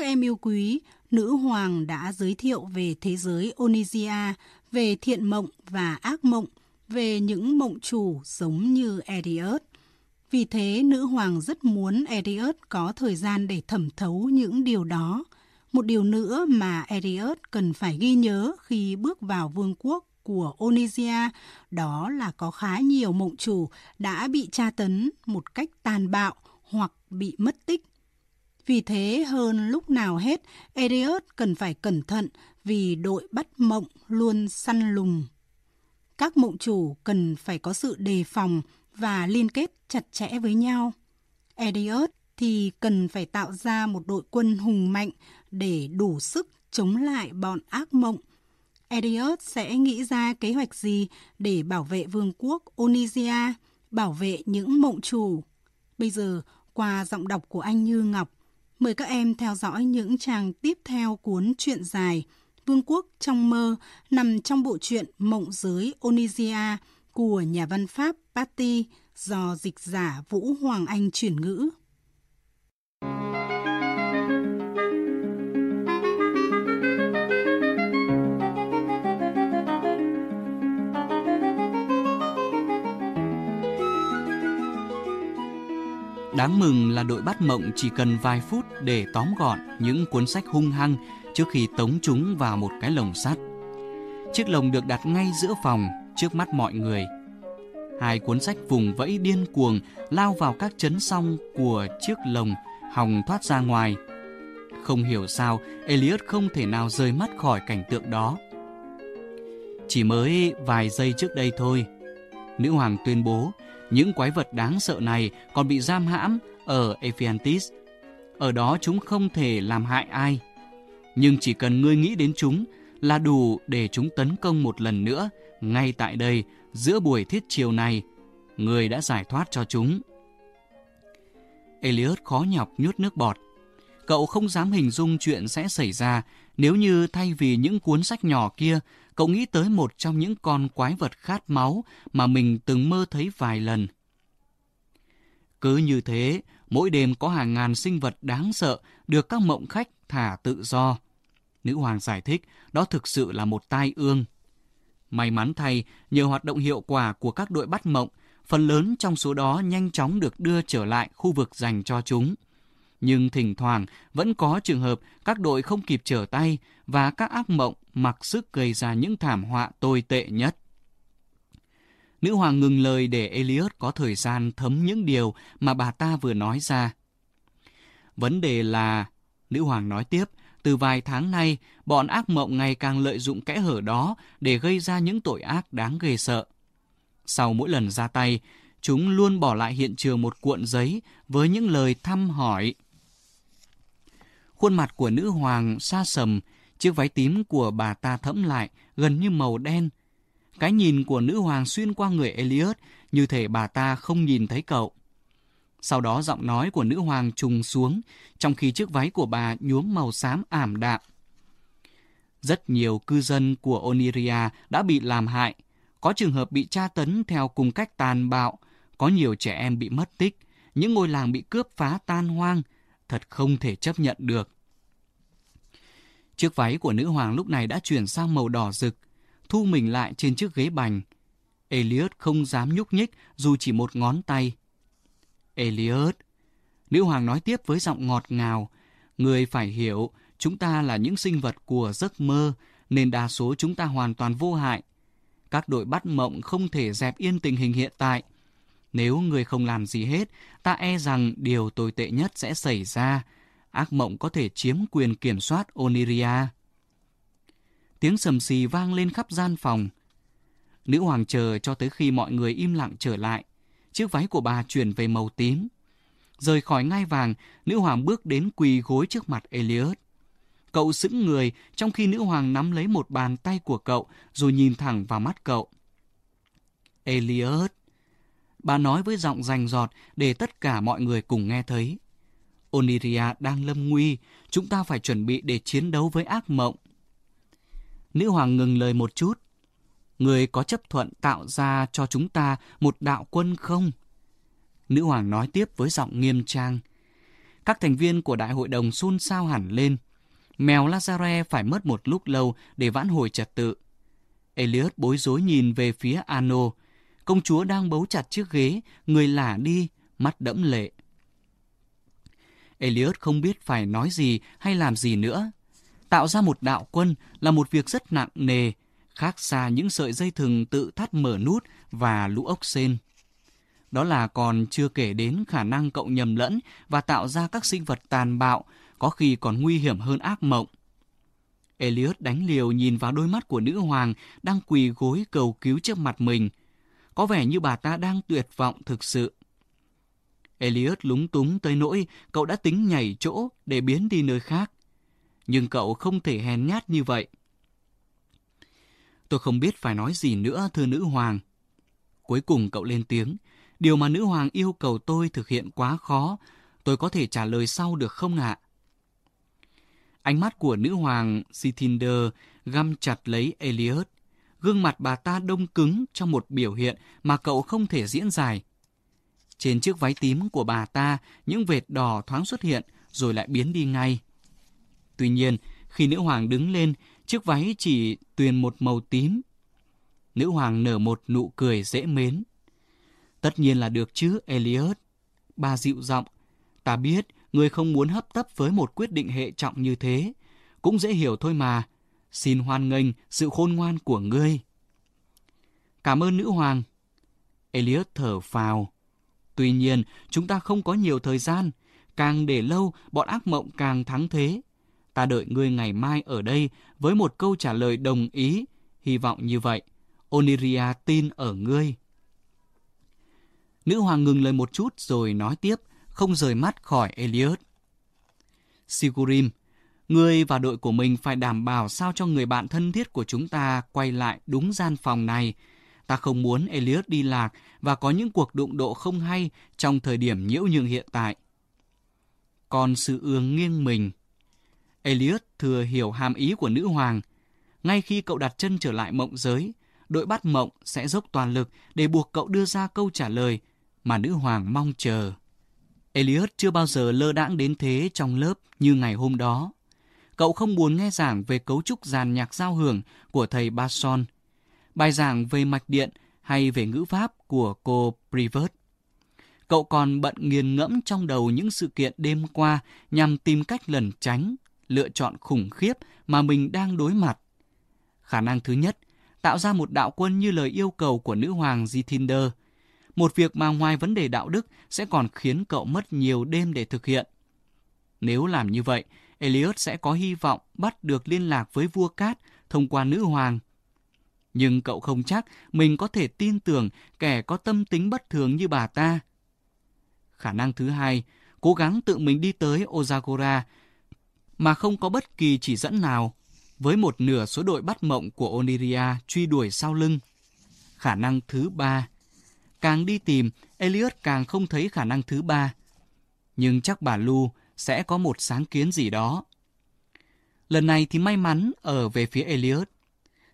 Các em yêu quý, nữ hoàng đã giới thiệu về thế giới Onisia, về thiện mộng và ác mộng, về những mộng chủ giống như Eriot. Vì thế, nữ hoàng rất muốn Eriot có thời gian để thẩm thấu những điều đó. Một điều nữa mà Eriot cần phải ghi nhớ khi bước vào vương quốc của Onisia đó là có khá nhiều mộng chủ đã bị tra tấn một cách tàn bạo hoặc bị mất tích. Vì thế hơn lúc nào hết, Eriot cần phải cẩn thận vì đội bắt mộng luôn săn lùng. Các mộng chủ cần phải có sự đề phòng và liên kết chặt chẽ với nhau. Eriot thì cần phải tạo ra một đội quân hùng mạnh để đủ sức chống lại bọn ác mộng. Eriot sẽ nghĩ ra kế hoạch gì để bảo vệ vương quốc Onisia, bảo vệ những mộng chủ. Bây giờ, qua giọng đọc của anh Như Ngọc, mời các em theo dõi những trang tiếp theo cuốn truyện dài Vương quốc trong mơ nằm trong bộ truyện Mộng giới Onisia của nhà văn Pháp Patti do dịch giả Vũ Hoàng Anh chuyển ngữ. Đáng mừng là đội bắt mộng chỉ cần vài phút để tóm gọn những cuốn sách hung hăng trước khi tống chúng vào một cái lồng sắt. Chiếc lồng được đặt ngay giữa phòng, trước mắt mọi người. Hai cuốn sách vùng vẫy điên cuồng lao vào các chấn song của chiếc lồng, hòng thoát ra ngoài. Không hiểu sao, Elliot không thể nào rời mắt khỏi cảnh tượng đó. Chỉ mới vài giây trước đây thôi, nữ hoàng tuyên bố những quái vật đáng sợ này còn bị giam hãm ở Ephiantis. Ở đó chúng không thể làm hại ai. Nhưng chỉ cần ngươi nghĩ đến chúng là đủ để chúng tấn công một lần nữa, ngay tại đây, giữa buổi thiết chiều này, người đã giải thoát cho chúng. Elliot khó nhọc nhút nước bọt. Cậu không dám hình dung chuyện sẽ xảy ra nếu như thay vì những cuốn sách nhỏ kia, cậu nghĩ tới một trong những con quái vật khát máu mà mình từng mơ thấy vài lần. Cứ như thế, mỗi đêm có hàng ngàn sinh vật đáng sợ được các mộng khách thả tự do. Nữ hoàng giải thích, đó thực sự là một tai ương. May mắn thay, nhờ hoạt động hiệu quả của các đội bắt mộng, phần lớn trong số đó nhanh chóng được đưa trở lại khu vực dành cho chúng. Nhưng thỉnh thoảng vẫn có trường hợp các đội không kịp trở tay và các ác mộng mặc sức gây ra những thảm họa tồi tệ nhất. Nữ hoàng ngừng lời để Elliot có thời gian thấm những điều mà bà ta vừa nói ra. Vấn đề là, nữ hoàng nói tiếp, từ vài tháng nay, bọn ác mộng ngày càng lợi dụng kẽ hở đó để gây ra những tội ác đáng ghê sợ. Sau mỗi lần ra tay, chúng luôn bỏ lại hiện trường một cuộn giấy với những lời thăm hỏi. Khuôn mặt của nữ hoàng xa sầm, chiếc váy tím của bà ta thẫm lại, gần như màu đen. Cái nhìn của nữ hoàng xuyên qua người Elliot, như thể bà ta không nhìn thấy cậu. Sau đó giọng nói của nữ hoàng trùng xuống, trong khi chiếc váy của bà nhuốm màu xám ảm đạm. Rất nhiều cư dân của Oniria đã bị làm hại, có trường hợp bị tra tấn theo cùng cách tàn bạo, có nhiều trẻ em bị mất tích, những ngôi làng bị cướp phá tan hoang, thật không thể chấp nhận được. Chiếc váy của nữ hoàng lúc này đã chuyển sang màu đỏ rực, thu mình lại trên chiếc ghế bành. Elliot không dám nhúc nhích dù chỉ một ngón tay. Elliot, nữ hoàng nói tiếp với giọng ngọt ngào, người phải hiểu chúng ta là những sinh vật của giấc mơ nên đa số chúng ta hoàn toàn vô hại. Các đội bắt mộng không thể dẹp yên tình hình hiện tại. Nếu người không làm gì hết, ta e rằng điều tồi tệ nhất sẽ xảy ra. Ác mộng có thể chiếm quyền kiểm soát Oniria. Tiếng sầm xì vang lên khắp gian phòng. Nữ hoàng chờ cho tới khi mọi người im lặng trở lại. Chiếc váy của bà chuyển về màu tím. Rời khỏi ngai vàng, nữ hoàng bước đến quỳ gối trước mặt Elliot. Cậu sững người trong khi nữ hoàng nắm lấy một bàn tay của cậu rồi nhìn thẳng vào mắt cậu. Elliot. Bà nói với giọng rành giọt để tất cả mọi người cùng nghe thấy. Oniria đang lâm nguy, chúng ta phải chuẩn bị để chiến đấu với ác mộng. Nữ hoàng ngừng lời một chút. Người có chấp thuận tạo ra cho chúng ta một đạo quân không? Nữ hoàng nói tiếp với giọng nghiêm trang. Các thành viên của đại hội đồng xôn xao hẳn lên. Mèo Lazare phải mất một lúc lâu để vãn hồi trật tự. Elliot bối rối nhìn về phía Ano. Công chúa đang bấu chặt chiếc ghế, người lả đi, mắt đẫm lệ. Elliot không biết phải nói gì hay làm gì nữa. Tạo ra một đạo quân là một việc rất nặng nề, khác xa những sợi dây thừng tự thắt mở nút và lũ ốc sên. Đó là còn chưa kể đến khả năng cậu nhầm lẫn và tạo ra các sinh vật tàn bạo, có khi còn nguy hiểm hơn ác mộng. Elliot đánh liều nhìn vào đôi mắt của nữ hoàng đang quỳ gối cầu cứu trước mặt mình. Có vẻ như bà ta đang tuyệt vọng thực sự. Elliot lúng túng tới nỗi cậu đã tính nhảy chỗ để biến đi nơi khác. Nhưng cậu không thể hèn nhát như vậy. Tôi không biết phải nói gì nữa, thưa nữ hoàng. Cuối cùng cậu lên tiếng. Điều mà nữ hoàng yêu cầu tôi thực hiện quá khó. Tôi có thể trả lời sau được không ạ? Ánh mắt của nữ hoàng Sithinder găm chặt lấy Elliot. Gương mặt bà ta đông cứng trong một biểu hiện mà cậu không thể diễn giải. Trên chiếc váy tím của bà ta, những vệt đỏ thoáng xuất hiện rồi lại biến đi ngay. Tuy nhiên, khi nữ hoàng đứng lên, chiếc váy chỉ tuyền một màu tím. Nữ hoàng nở một nụ cười dễ mến. Tất nhiên là được chứ, Elliot. Bà dịu giọng. Ta biết, người không muốn hấp tấp với một quyết định hệ trọng như thế. Cũng dễ hiểu thôi mà. Xin hoan nghênh sự khôn ngoan của ngươi. Cảm ơn nữ hoàng. Elliot thở phào. Tuy nhiên, chúng ta không có nhiều thời gian. Càng để lâu, bọn ác mộng càng thắng thế. Ta đợi ngươi ngày mai ở đây với một câu trả lời đồng ý. Hy vọng như vậy. Oniria tin ở ngươi. Nữ hoàng ngừng lời một chút rồi nói tiếp, không rời mắt khỏi Elliot. Sigurim, ngươi và đội của mình phải đảm bảo sao cho người bạn thân thiết của chúng ta quay lại đúng gian phòng này. Ta không muốn Elliot đi lạc và có những cuộc đụng độ không hay trong thời điểm nhiễu nhường hiện tại. Còn sự ương nghiêng mình. Elliot thừa hiểu hàm ý của nữ hoàng. Ngay khi cậu đặt chân trở lại mộng giới, đội bắt mộng sẽ dốc toàn lực để buộc cậu đưa ra câu trả lời mà nữ hoàng mong chờ. Elliot chưa bao giờ lơ đãng đến thế trong lớp như ngày hôm đó. Cậu không buồn nghe giảng về cấu trúc giàn nhạc giao hưởng của thầy Basson, bài giảng về mạch điện hay về ngữ pháp của cô Privet. Cậu còn bận nghiền ngẫm trong đầu những sự kiện đêm qua nhằm tìm cách lẩn tránh, lựa chọn khủng khiếp mà mình đang đối mặt. Khả năng thứ nhất, tạo ra một đạo quân như lời yêu cầu của nữ hoàng Zithinder, một việc mà ngoài vấn đề đạo đức sẽ còn khiến cậu mất nhiều đêm để thực hiện. Nếu làm như vậy, Elliot sẽ có hy vọng bắt được liên lạc với vua cát thông qua nữ hoàng. Nhưng cậu không chắc mình có thể tin tưởng kẻ có tâm tính bất thường như bà ta. Khả năng thứ hai, cố gắng tự mình đi tới Ozagora mà không có bất kỳ chỉ dẫn nào với một nửa số đội bắt mộng của Oniria truy đuổi sau lưng. Khả năng thứ ba, Càng đi tìm, Elliot càng không thấy khả năng thứ ba. Nhưng chắc bà Lu sẽ có một sáng kiến gì đó. Lần này thì may mắn ở về phía Elliot.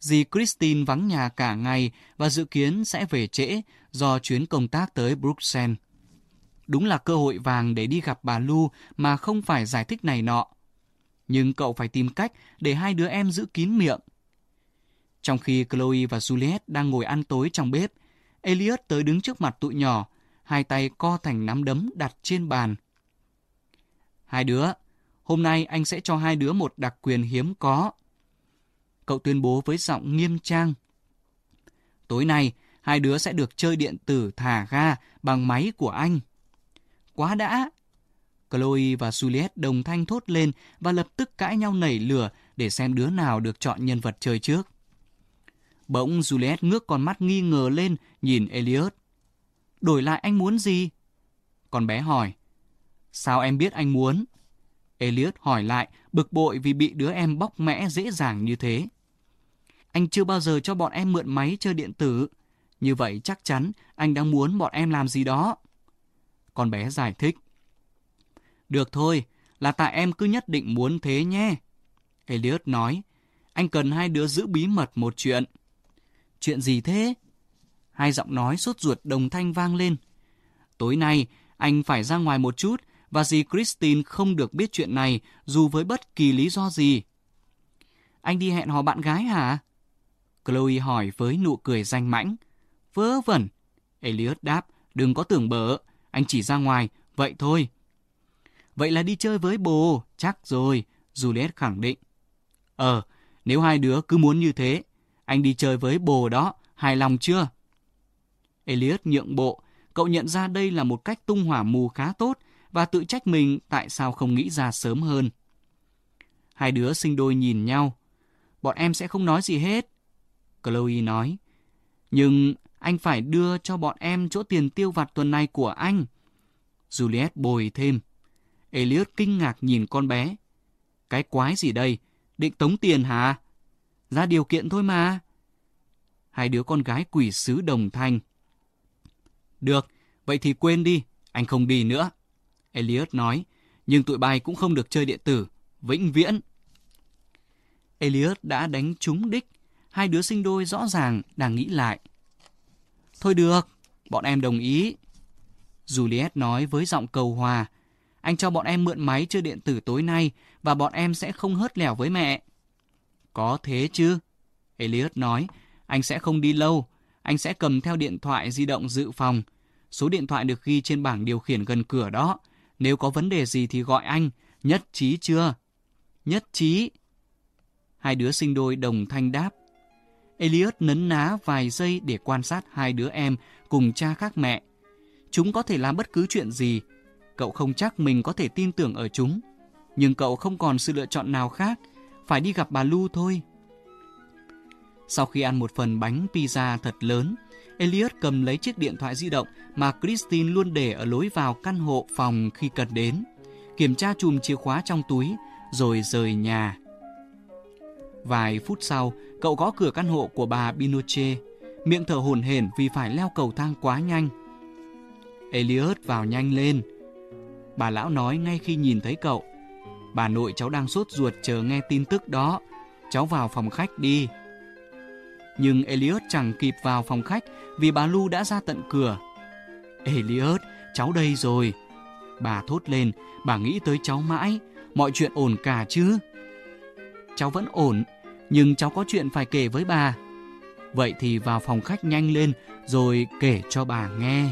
Dì Christine vắng nhà cả ngày và dự kiến sẽ về trễ do chuyến công tác tới Bruxelles. Đúng là cơ hội vàng để đi gặp bà Lu mà không phải giải thích này nọ. Nhưng cậu phải tìm cách để hai đứa em giữ kín miệng. Trong khi Chloe và Juliet đang ngồi ăn tối trong bếp, Elliot tới đứng trước mặt tụi nhỏ, hai tay co thành nắm đấm đặt trên bàn. Hai đứa, hôm nay anh sẽ cho hai đứa một đặc quyền hiếm có. Cậu tuyên bố với giọng nghiêm trang. Tối nay, hai đứa sẽ được chơi điện tử thả ga bằng máy của anh. Quá đã! Chloe và Juliet đồng thanh thốt lên và lập tức cãi nhau nảy lửa để xem đứa nào được chọn nhân vật chơi trước. Bỗng Juliet ngước con mắt nghi ngờ lên, nhìn Elliot. Đổi lại anh muốn gì? Con bé hỏi. Sao em biết anh muốn? Elliot hỏi lại, bực bội vì bị đứa em bóc mẽ dễ dàng như thế. Anh chưa bao giờ cho bọn em mượn máy chơi điện tử. Như vậy chắc chắn anh đang muốn bọn em làm gì đó. Con bé giải thích. Được thôi, là tại em cứ nhất định muốn thế nhé. Elliot nói, anh cần hai đứa giữ bí mật một chuyện. Chuyện gì thế? Hai giọng nói sốt ruột đồng thanh vang lên. Tối nay, anh phải ra ngoài một chút và dì Christine không được biết chuyện này dù với bất kỳ lý do gì. Anh đi hẹn hò bạn gái hả? Chloe hỏi với nụ cười danh mãnh. Vớ vẩn. Elliot đáp, đừng có tưởng bở, anh chỉ ra ngoài, vậy thôi. Vậy là đi chơi với bồ, chắc rồi, Juliet khẳng định. Ờ, nếu hai đứa cứ muốn như thế, anh đi chơi với bồ đó, hài lòng chưa? Elliot nhượng bộ, cậu nhận ra đây là một cách tung hỏa mù khá tốt và tự trách mình tại sao không nghĩ ra sớm hơn. Hai đứa sinh đôi nhìn nhau. Bọn em sẽ không nói gì hết. Chloe nói. Nhưng anh phải đưa cho bọn em chỗ tiền tiêu vặt tuần này của anh. Juliet bồi thêm. Elliot kinh ngạc nhìn con bé. Cái quái gì đây? Định tống tiền hả? Ra điều kiện thôi mà. Hai đứa con gái quỷ sứ đồng thanh. Được, vậy thì quên đi, anh không đi nữa. Elliot nói, nhưng tụi bay cũng không được chơi điện tử, vĩnh viễn. Elliot đã đánh trúng đích, hai đứa sinh đôi rõ ràng đang nghĩ lại. Thôi được, bọn em đồng ý. Juliet nói với giọng cầu hòa, anh cho bọn em mượn máy chơi điện tử tối nay và bọn em sẽ không hớt lèo với mẹ. Có thế chứ? Elliot nói, anh sẽ không đi lâu, anh sẽ cầm theo điện thoại di động dự phòng. Số điện thoại được ghi trên bảng điều khiển gần cửa đó. Nếu có vấn đề gì thì gọi anh. Nhất trí chưa? Nhất trí. Hai đứa sinh đôi đồng thanh đáp. Elliot nấn ná vài giây để quan sát hai đứa em cùng cha khác mẹ. Chúng có thể làm bất cứ chuyện gì. Cậu không chắc mình có thể tin tưởng ở chúng. Nhưng cậu không còn sự lựa chọn nào khác. Phải đi gặp bà Lu thôi. Sau khi ăn một phần bánh pizza thật lớn, Elliot cầm lấy chiếc điện thoại di động mà Christine luôn để ở lối vào căn hộ phòng khi cần đến, kiểm tra chùm chìa khóa trong túi, rồi rời nhà. Vài phút sau, cậu gõ cửa căn hộ của bà Binoche, miệng thở hổn hển vì phải leo cầu thang quá nhanh. Elliot vào nhanh lên. Bà lão nói ngay khi nhìn thấy cậu. Bà nội cháu đang sốt ruột chờ nghe tin tức đó. Cháu vào phòng khách đi. Nhưng Elliot chẳng kịp vào phòng khách vì bà Lu đã ra tận cửa. Elliot, cháu đây rồi. Bà thốt lên, bà nghĩ tới cháu mãi, mọi chuyện ổn cả chứ. Cháu vẫn ổn, nhưng cháu có chuyện phải kể với bà. Vậy thì vào phòng khách nhanh lên rồi kể cho bà nghe.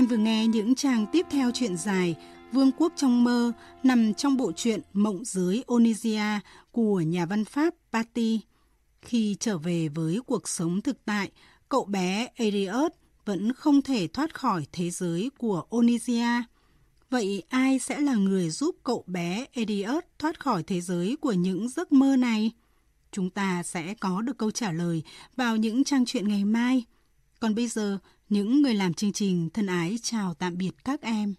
Em vừa nghe những trang tiếp theo chuyện dài Vương quốc trong mơ nằm trong bộ truyện Mộng giới Onisia của nhà văn Pháp Patti. Khi trở về với cuộc sống thực tại, cậu bé Arius vẫn không thể thoát khỏi thế giới của Onisia. Vậy ai sẽ là người giúp cậu bé Arius thoát khỏi thế giới của những giấc mơ này? Chúng ta sẽ có được câu trả lời vào những trang truyện ngày mai. Còn bây giờ, những người làm chương trình thân ái chào tạm biệt các em.